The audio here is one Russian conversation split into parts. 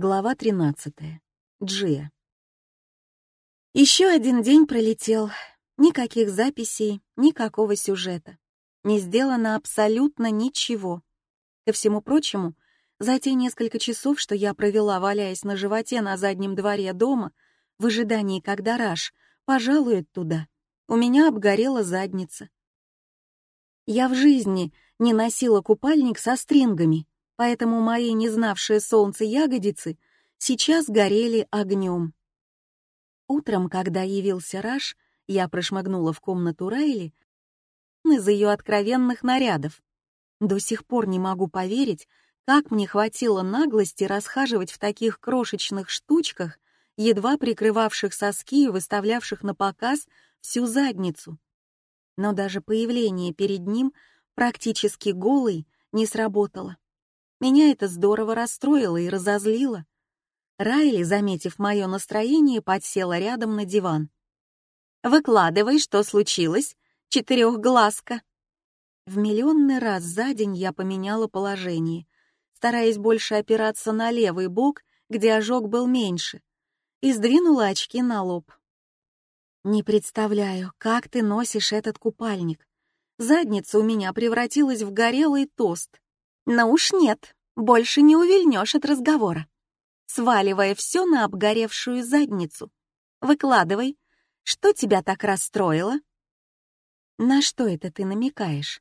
Глава 13. Джия. Еще один день пролетел. Никаких записей, никакого сюжета. Не сделано абсолютно ничего. Ко всему прочему, за те несколько часов, что я провела, валяясь на животе на заднем дворе дома, в ожидании, когда Раш пожалует туда, у меня обгорела задница. Я в жизни не носила купальник со стрингами, поэтому мои не знавшие солнце ягодицы сейчас горели огнем. Утром, когда явился Раш, я прошмыгнула в комнату Райли из ее откровенных нарядов. До сих пор не могу поверить, как мне хватило наглости расхаживать в таких крошечных штучках, едва прикрывавших соски и выставлявших на показ всю задницу. Но даже появление перед ним практически голой не сработало. Меня это здорово расстроило и разозлило. Райли, заметив мое настроение, подсела рядом на диван. «Выкладывай, что случилось, четырехглазка!» В миллионный раз за день я поменяла положение, стараясь больше опираться на левый бок, где ожог был меньше, и сдвинула очки на лоб. «Не представляю, как ты носишь этот купальник. Задница у меня превратилась в горелый тост. Но уж нет, больше не увильнешь от разговора. Сваливая все на обгоревшую задницу. Выкладывай, что тебя так расстроило? На что это ты намекаешь?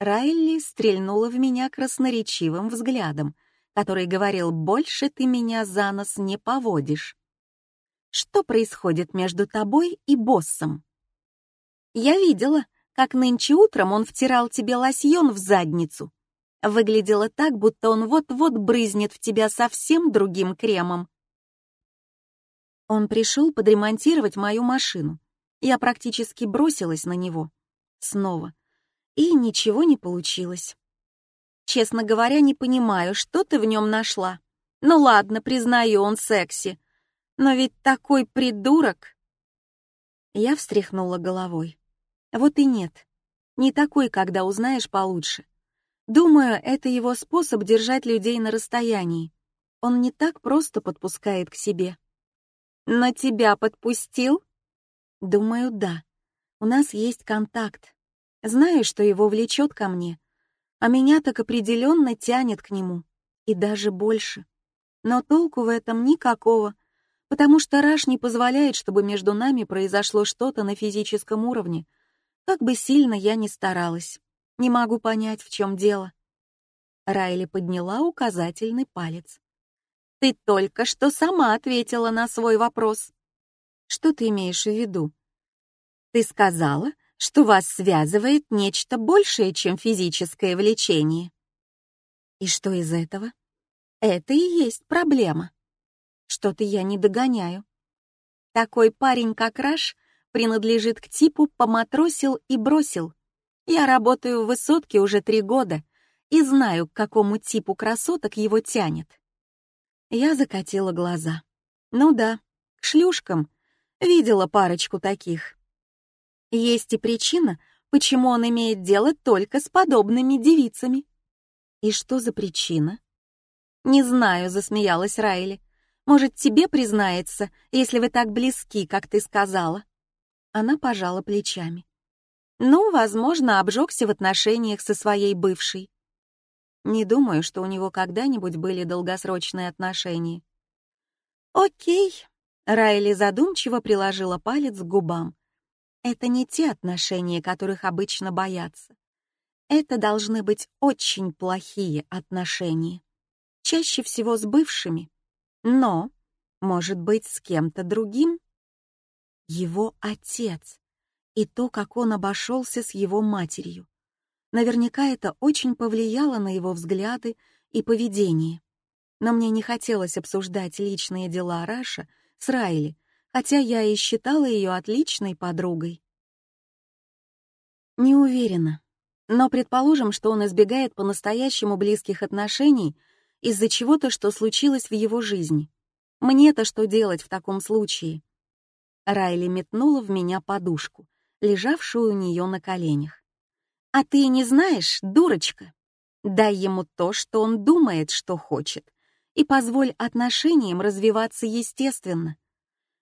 Райли стрельнула в меня красноречивым взглядом, который говорил «больше ты меня за нос не поводишь». Что происходит между тобой и боссом? Я видела, как нынче утром он втирал тебе лосьон в задницу. Выглядело так, будто он вот-вот брызнет в тебя совсем другим кремом. Он пришел подремонтировать мою машину. Я практически бросилась на него. Снова. И ничего не получилось. Честно говоря, не понимаю, что ты в нем нашла. Ну ладно, признаю, он секси. Но ведь такой придурок. Я встряхнула головой. Вот и нет. Не такой, когда узнаешь получше. Думаю, это его способ держать людей на расстоянии. Он не так просто подпускает к себе. «На тебя подпустил?» «Думаю, да. У нас есть контакт. Знаю, что его влечет ко мне, а меня так определенно тянет к нему, и даже больше. Но толку в этом никакого, потому что Раш не позволяет, чтобы между нами произошло что-то на физическом уровне, как бы сильно я ни старалась. Не могу понять, в чем дело. Райли подняла указательный палец. Ты только что сама ответила на свой вопрос. Что ты имеешь в виду? Ты сказала, что вас связывает нечто большее, чем физическое влечение. И что из этого? Это и есть проблема. Что-то я не догоняю. Такой парень, как Раш, принадлежит к типу «поматросил и бросил». Я работаю в высотке уже три года и знаю, к какому типу красоток его тянет. Я закатила глаза. Ну да, к шлюшкам. Видела парочку таких. Есть и причина, почему он имеет дело только с подобными девицами. И что за причина? Не знаю, засмеялась Райли. Может, тебе признается, если вы так близки, как ты сказала. Она пожала плечами. Ну, возможно, обжегся в отношениях со своей бывшей. Не думаю, что у него когда-нибудь были долгосрочные отношения. Окей. Райли задумчиво приложила палец к губам. Это не те отношения, которых обычно боятся. Это должны быть очень плохие отношения. Чаще всего с бывшими. Но, может быть, с кем-то другим? Его отец и то, как он обошелся с его матерью. Наверняка это очень повлияло на его взгляды и поведение. Но мне не хотелось обсуждать личные дела Раша с Райли, хотя я и считала ее отличной подругой. Не уверена. Но предположим, что он избегает по-настоящему близких отношений из-за чего-то, что случилось в его жизни. Мне-то что делать в таком случае? Райли метнула в меня подушку, лежавшую у нее на коленях. «А ты не знаешь, дурочка? Дай ему то, что он думает, что хочет, и позволь отношениям развиваться естественно.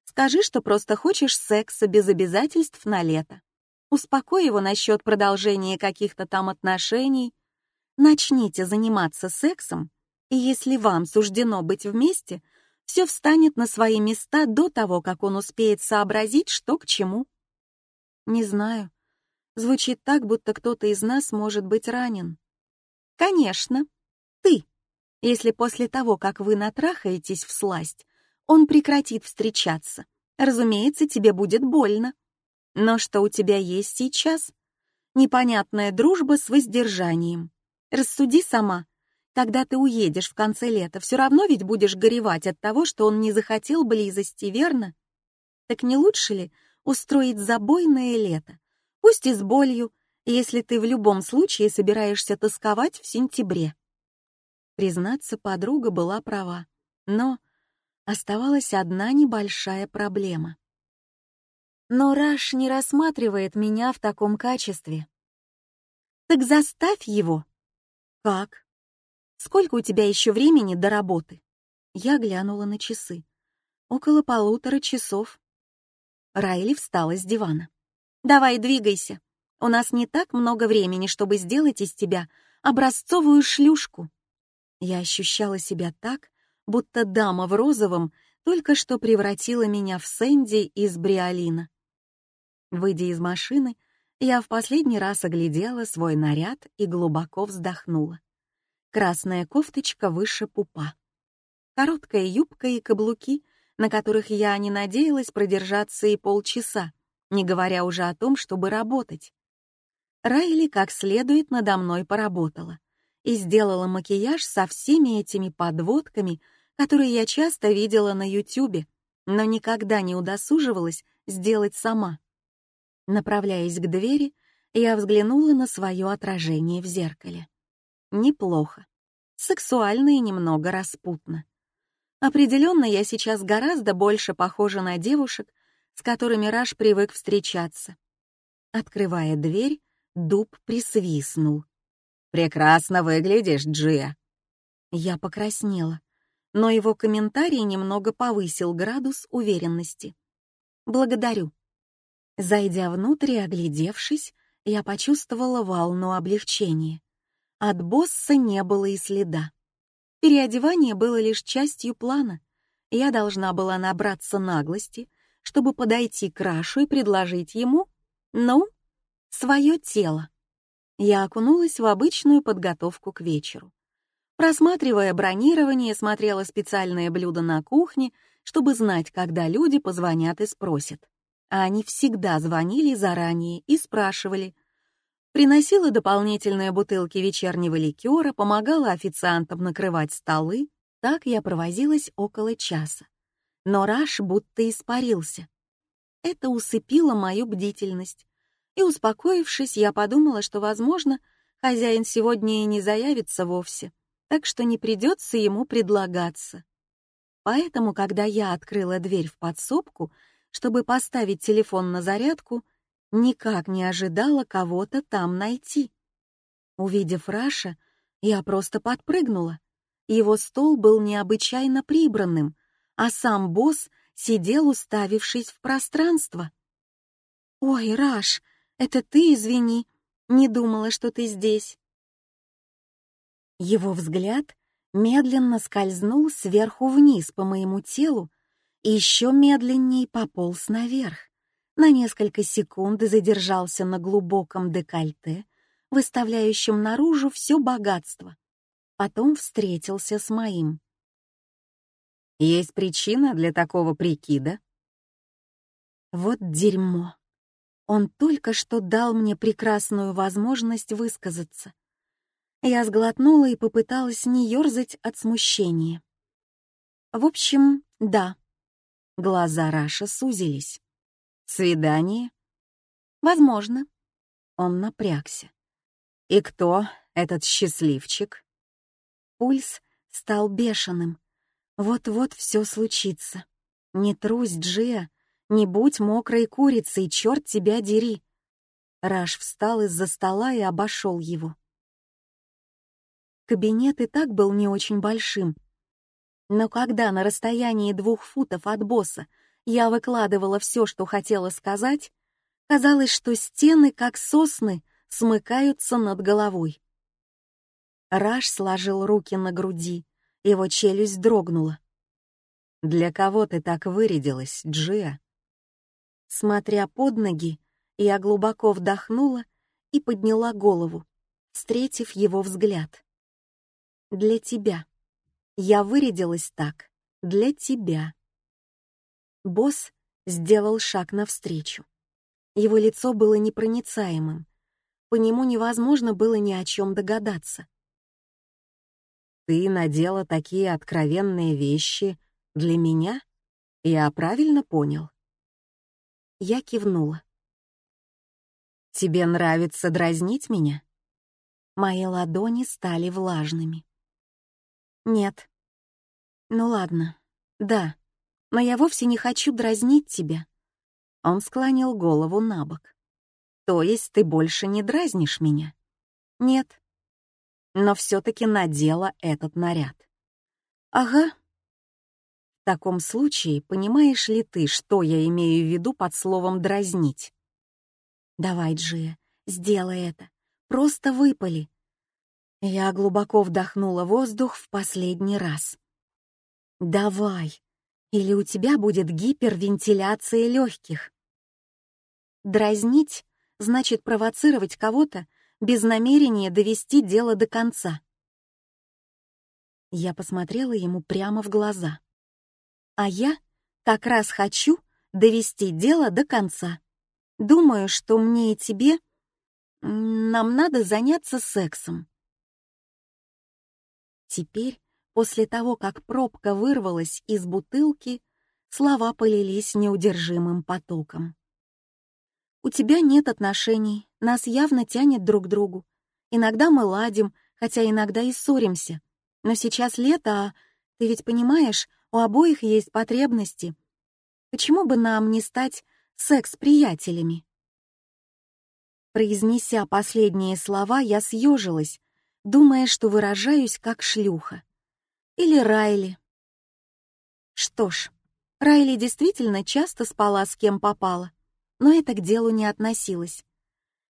Скажи, что просто хочешь секса без обязательств на лето. Успокой его насчет продолжения каких-то там отношений. Начните заниматься сексом, и если вам суждено быть вместе, все встанет на свои места до того, как он успеет сообразить, что к чему. Не знаю. Звучит так, будто кто-то из нас может быть ранен. Конечно, ты. Если после того, как вы натрахаетесь в сласть, он прекратит встречаться, разумеется, тебе будет больно. Но что у тебя есть сейчас? Непонятная дружба с воздержанием. Рассуди сама, когда ты уедешь в конце лета, все равно ведь будешь горевать от того, что он не захотел близости, верно? Так не лучше ли устроить забойное лето, пусть и с болью, если ты в любом случае собираешься тосковать в сентябре? Признаться, подруга была права, но оставалась одна небольшая проблема. Но Раш не рассматривает меня в таком качестве. Так заставь его. Как? Сколько у тебя еще времени до работы?» Я глянула на часы. Около полутора часов. Райли встала с дивана. «Давай, двигайся. У нас не так много времени, чтобы сделать из тебя образцовую шлюшку». Я ощущала себя так, будто дама в розовом только что превратила меня в Сэнди из Бриолина. Выйдя из машины, я в последний раз оглядела свой наряд и глубоко вздохнула красная кофточка выше пупа, короткая юбка и каблуки, на которых я не надеялась продержаться и полчаса, не говоря уже о том, чтобы работать. Райли как следует надо мной поработала и сделала макияж со всеми этими подводками, которые я часто видела на Ютубе, но никогда не удосуживалась сделать сама. Направляясь к двери, я взглянула на свое отражение в зеркале. Неплохо. Сексуально и немного распутно. Определенно, я сейчас гораздо больше похожа на девушек, с которыми Раш привык встречаться. Открывая дверь, дуб присвистнул. «Прекрасно выглядишь, Джия». Я покраснела, но его комментарий немного повысил градус уверенности. «Благодарю». Зайдя внутрь и оглядевшись, я почувствовала волну облегчения. От босса не было и следа. Переодевание было лишь частью плана. Я должна была набраться наглости, чтобы подойти к Рашу и предложить ему, ну, свое тело. Я окунулась в обычную подготовку к вечеру. Просматривая бронирование, смотрела специальные блюда на кухне, чтобы знать, когда люди позвонят и спросят. А они всегда звонили заранее и спрашивали, Приносила дополнительные бутылки вечернего ликера, помогала официантам накрывать столы. Так я провозилась около часа. Но Раш будто испарился. Это усыпило мою бдительность. И, успокоившись, я подумала, что, возможно, хозяин сегодня и не заявится вовсе, так что не придется ему предлагаться. Поэтому, когда я открыла дверь в подсобку, чтобы поставить телефон на зарядку, никак не ожидала кого-то там найти. Увидев Раша, я просто подпрыгнула. Его стол был необычайно прибранным, а сам босс сидел, уставившись в пространство. «Ой, Раш, это ты, извини, не думала, что ты здесь». Его взгляд медленно скользнул сверху вниз по моему телу и еще медленнее пополз наверх на несколько секунд задержался на глубоком декольте, выставляющем наружу все богатство. Потом встретился с моим. «Есть причина для такого прикида?» Вот дерьмо. Он только что дал мне прекрасную возможность высказаться. Я сглотнула и попыталась не ерзать от смущения. В общем, да. Глаза Раша сузились. Свидание? Возможно. Он напрягся. И кто этот счастливчик? Пульс стал бешеным. Вот-вот все случится. Не трусь, Джия. Не будь мокрой курицей, черт тебя дери. Раш встал из-за стола и обошел его. Кабинет и так был не очень большим. Но когда на расстоянии двух футов от босса я выкладывала все, что хотела сказать, казалось, что стены, как сосны, смыкаются над головой. Раш сложил руки на груди, его челюсть дрогнула. «Для кого ты так вырядилась, Джия?» Смотря под ноги, я глубоко вдохнула и подняла голову, встретив его взгляд. «Для тебя. Я вырядилась так. Для тебя». Босс сделал шаг навстречу. Его лицо было непроницаемым. По нему невозможно было ни о чем догадаться. «Ты надела такие откровенные вещи для меня? Я правильно понял?» Я кивнула. «Тебе нравится дразнить меня?» Мои ладони стали влажными. «Нет». «Ну ладно. Да. Но я вовсе не хочу дразнить тебя». Он склонил голову на бок. «То есть ты больше не дразнишь меня?» «Нет». Но все-таки надела этот наряд. «Ага», в таком случае, понимаешь ли ты, что я имею в виду под словом «дразнить»? Давай, Джия, сделай это. Просто выпали. Я глубоко вдохнула воздух в последний раз. Давай, или у тебя будет гипервентиляция легких. Дразнить значит провоцировать кого-то без намерения довести дело до конца. Я посмотрела ему прямо в глаза. А я как раз хочу довести дело до конца. Думаю, что мне и тебе нам надо заняться сексом. Теперь, после того, как пробка вырвалась из бутылки, слова полились неудержимым потоком. У тебя нет отношений, нас явно тянет друг к другу. Иногда мы ладим, хотя иногда и ссоримся. Но сейчас лето, а ты ведь понимаешь, у обоих есть потребности. Почему бы нам не стать секс-приятелями? Произнеся последние слова, я съежилась, думая, что выражаюсь как шлюха. Или Райли. Что ж, Райли действительно часто спала с кем попала, но это к делу не относилось.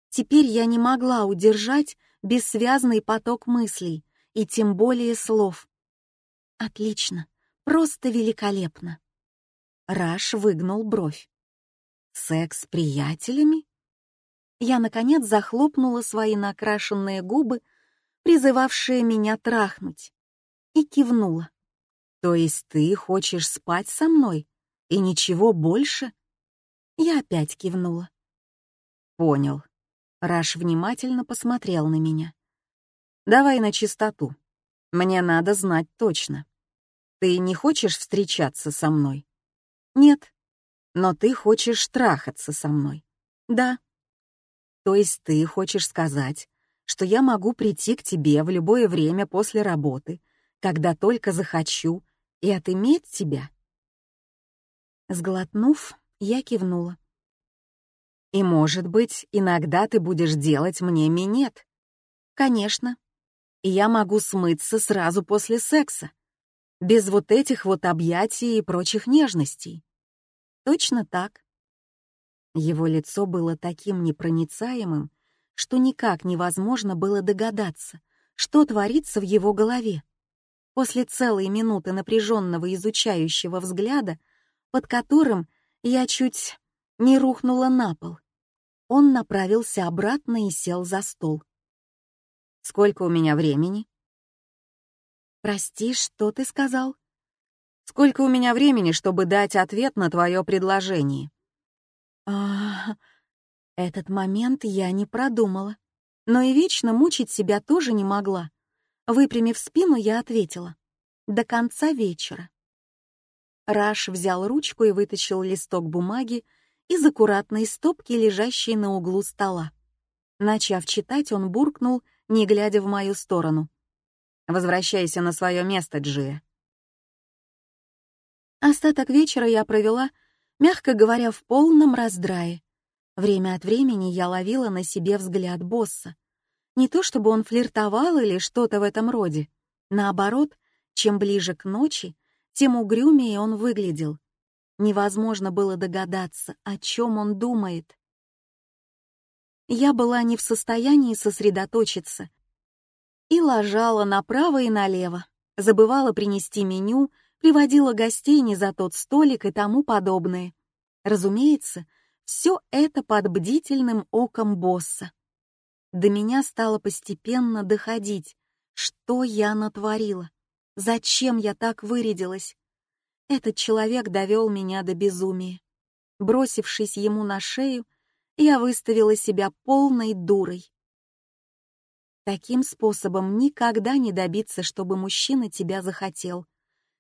Теперь я не могла удержать бессвязный поток мыслей и тем более слов. Отлично. Просто великолепно. Раш выгнул бровь. Секс с приятелями? Я, наконец, захлопнула свои накрашенные губы, призывавшие меня трахнуть, и кивнула. То есть ты хочешь спать со мной и ничего больше? Я опять кивнула. Понял. Раш внимательно посмотрел на меня. Давай на чистоту. Мне надо знать точно. Ты не хочешь встречаться со мной? Нет. Но ты хочешь трахаться со мной? Да. То есть ты хочешь сказать, что я могу прийти к тебе в любое время после работы, когда только захочу, и отыметь тебя? Сглотнув, я кивнула. И, может быть, иногда ты будешь делать мне минет? Конечно. И я могу смыться сразу после секса без вот этих вот объятий и прочих нежностей. Точно так. Его лицо было таким непроницаемым, что никак невозможно было догадаться, что творится в его голове. После целой минуты напряженного изучающего взгляда, под которым я чуть не рухнула на пол, он направился обратно и сел за стол. «Сколько у меня времени?» «Прости, что ты сказал?» «Сколько у меня времени, чтобы дать ответ на твое предложение?» а Этот момент я не продумала. Но и вечно мучить себя тоже не могла. Выпрямив спину, я ответила. «До конца вечера». Раш взял ручку и вытащил листок бумаги из аккуратной стопки, лежащей на углу стола. Начав читать, он буркнул, не глядя в мою сторону. Возвращайся на свое место, Джия. Остаток вечера я провела, Мягко говоря, в полном раздрае. Время от времени я ловила на себе взгляд босса. Не то чтобы он флиртовал или что-то в этом роде. Наоборот, чем ближе к ночи, тем угрюмее он выглядел. Невозможно было догадаться, о чем он думает. Я была не в состоянии сосредоточиться и ложала направо и налево, забывала принести меню, приводила гостей не за тот столик и тому подобное. Разумеется, все это под бдительным оком босса. До меня стало постепенно доходить, что я натворила, зачем я так вырядилась. Этот человек довел меня до безумия. Бросившись ему на шею, я выставила себя полной дурой. Таким способом никогда не добиться, чтобы мужчина тебя захотел.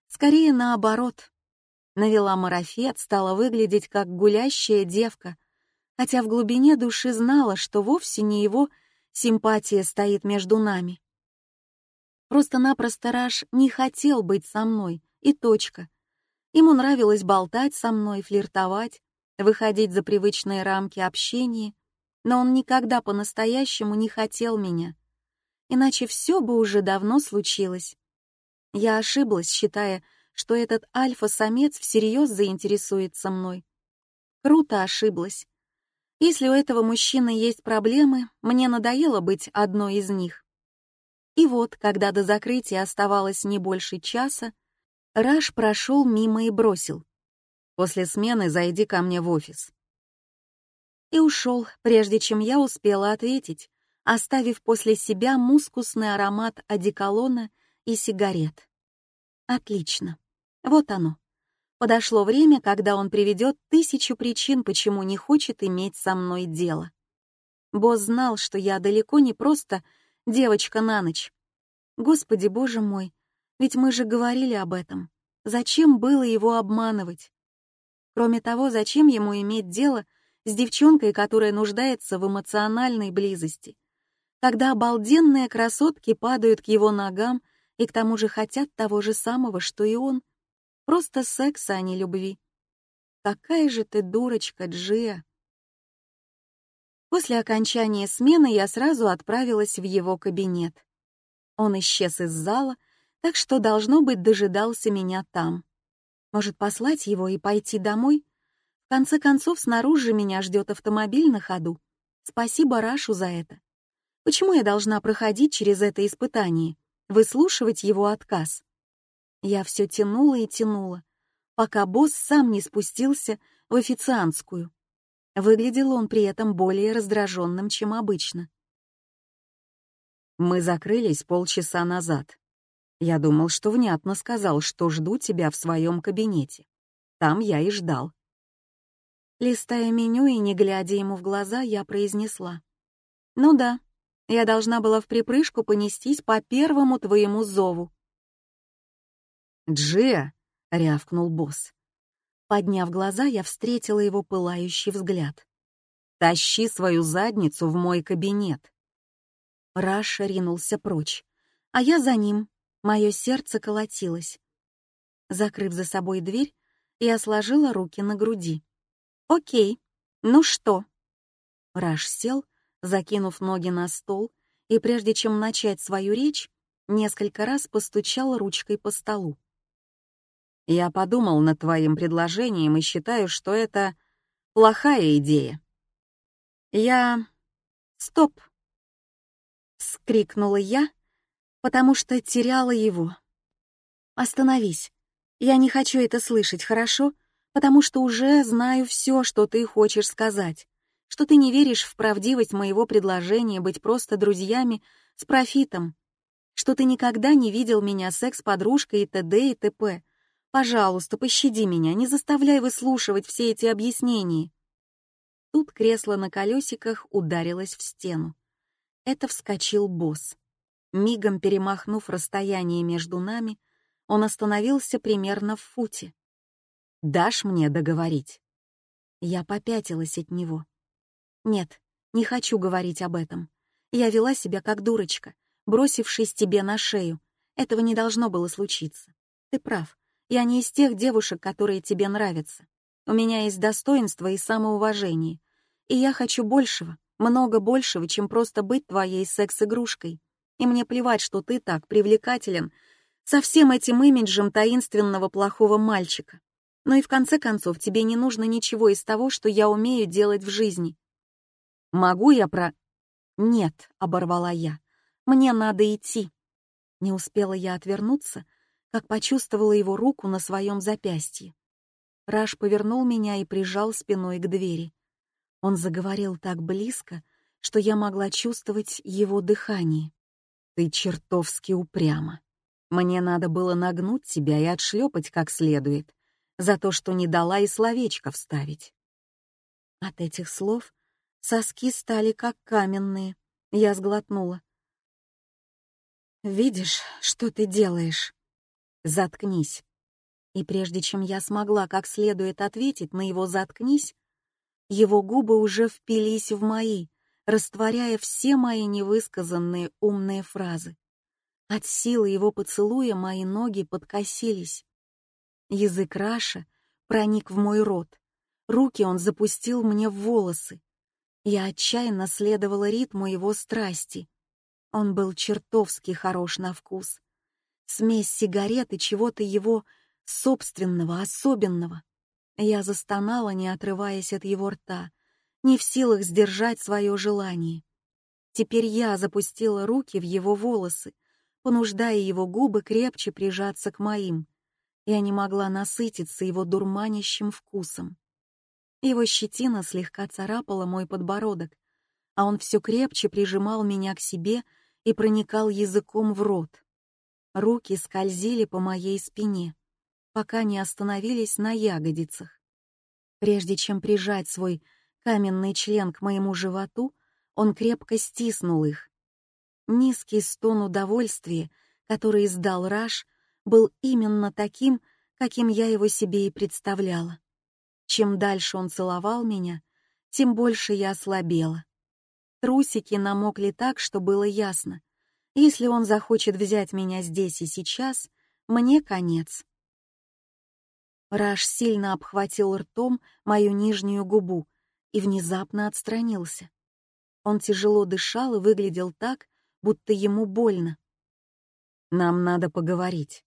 Скорее наоборот. Навела марафет, стала выглядеть как гулящая девка, хотя в глубине души знала, что вовсе не его симпатия стоит между нами. Просто-напросто Раш не хотел быть со мной, и точка. Ему нравилось болтать со мной, флиртовать, выходить за привычные рамки общения, но он никогда по-настоящему не хотел меня. Иначе все бы уже давно случилось. Я ошиблась, считая, что этот альфа-самец всерьез заинтересуется мной. Круто ошиблась. Если у этого мужчины есть проблемы, мне надоело быть одной из них. И вот, когда до закрытия оставалось не больше часа, Раш прошел мимо и бросил. После смены зайди ко мне в офис. И ушел, прежде чем я успела ответить, оставив после себя мускусный аромат одеколона и сигарет. Отлично. Вот оно. Подошло время, когда он приведет тысячу причин, почему не хочет иметь со мной дело. Босс знал, что я далеко не просто девочка на ночь. Господи, боже мой, ведь мы же говорили об этом. Зачем было его обманывать? Кроме того, зачем ему иметь дело с девчонкой, которая нуждается в эмоциональной близости? Когда обалденные красотки падают к его ногам и к тому же хотят того же самого, что и он. Просто секса, а не любви. Какая же ты дурочка, Джия. После окончания смены я сразу отправилась в его кабинет. Он исчез из зала, так что, должно быть, дожидался меня там. Может, послать его и пойти домой? В конце концов, снаружи меня ждет автомобиль на ходу. Спасибо Рашу за это. Почему я должна проходить через это испытание, выслушивать его отказ? Я все тянула и тянула, пока босс сам не спустился в официантскую. Выглядел он при этом более раздраженным, чем обычно. «Мы закрылись полчаса назад», я думал, что внятно сказал, что жду тебя в своем кабинете. Там я и ждал. Листая меню и не глядя ему в глаза, я произнесла. «Ну да, я должна была в припрыжку понестись по первому твоему зову». «Джия!» — рявкнул босс. Подняв глаза, я встретила его пылающий взгляд. «Тащи свою задницу в мой кабинет!» Раша ринулся прочь, а я за ним, Мое сердце колотилось. Закрыв за собой дверь, я сложила руки на груди. «Окей, ну что?» Раш сел, закинув ноги на стол, и прежде чем начать свою речь, несколько раз постучал ручкой по столу. «Я подумал над твоим предложением и считаю, что это плохая идея. Я...» «Стоп!» — скрикнула я, потому что теряла его. Остановись. Я не хочу это слышать, хорошо? Потому что уже знаю все, что ты хочешь сказать. Что ты не веришь в правдивость моего предложения быть просто друзьями с профитом. Что ты никогда не видел меня секс-подружкой и т.д. и т.п. Пожалуйста, пощади меня, не заставляй выслушивать все эти объяснения. Тут кресло на колесиках ударилось в стену. Это вскочил босс. Мигом перемахнув расстояние между нами, он остановился примерно в футе. «Дашь мне договорить?» Я попятилась от него. «Нет, не хочу говорить об этом. Я вела себя как дурочка, бросившись тебе на шею. Этого не должно было случиться. Ты прав, я не из тех девушек, которые тебе нравятся. У меня есть достоинство и самоуважение. И я хочу большего, много большего, чем просто быть твоей секс-игрушкой. И мне плевать, что ты так привлекателен со всем этим имиджем таинственного плохого мальчика. Но и в конце концов тебе не нужно ничего из того, что я умею делать в жизни. Могу я про... Нет, оборвала я. Мне надо идти. Не успела я отвернуться, как почувствовала его руку на своем запястье. Раш повернул меня и прижал спиной к двери. Он заговорил так близко, что я могла чувствовать его дыхание. «Ты чертовски упряма. Мне надо было нагнуть тебя и отшлепать как следует, за то, что не дала и словечко вставить». От этих слов соски стали как каменные. Я сглотнула. «Видишь, что ты делаешь?» «Заткнись», и прежде чем я смогла как следует ответить на его «заткнись», его губы уже впились в мои, растворяя все мои невысказанные умные фразы. От силы его поцелуя мои ноги подкосились. Язык Раша проник в мой рот. Руки он запустил мне в волосы. Я отчаянно следовала ритму его страсти. Он был чертовски хорош на вкус. Смесь сигарет и чего-то его собственного, особенного. Я застонала, не отрываясь от его рта, не в силах сдержать свое желание. Теперь я запустила руки в его волосы, понуждая его губы крепче прижаться к моим. Я не могла насытиться его дурманящим вкусом. Его щетина слегка царапала мой подбородок, а он все крепче прижимал меня к себе и проникал языком в рот. Руки скользили по моей спине пока не остановились на ягодицах. Прежде чем прижать свой каменный член к моему животу, он крепко стиснул их. Низкий стон удовольствия, который издал Раш, был именно таким, каким я его себе и представляла. Чем дальше он целовал меня, тем больше я ослабела. Трусики намокли так, что было ясно. Если он захочет взять меня здесь и сейчас, мне конец. Раш сильно обхватил ртом мою нижнюю губу и внезапно отстранился. Он тяжело дышал и выглядел так, будто ему больно. «Нам надо поговорить».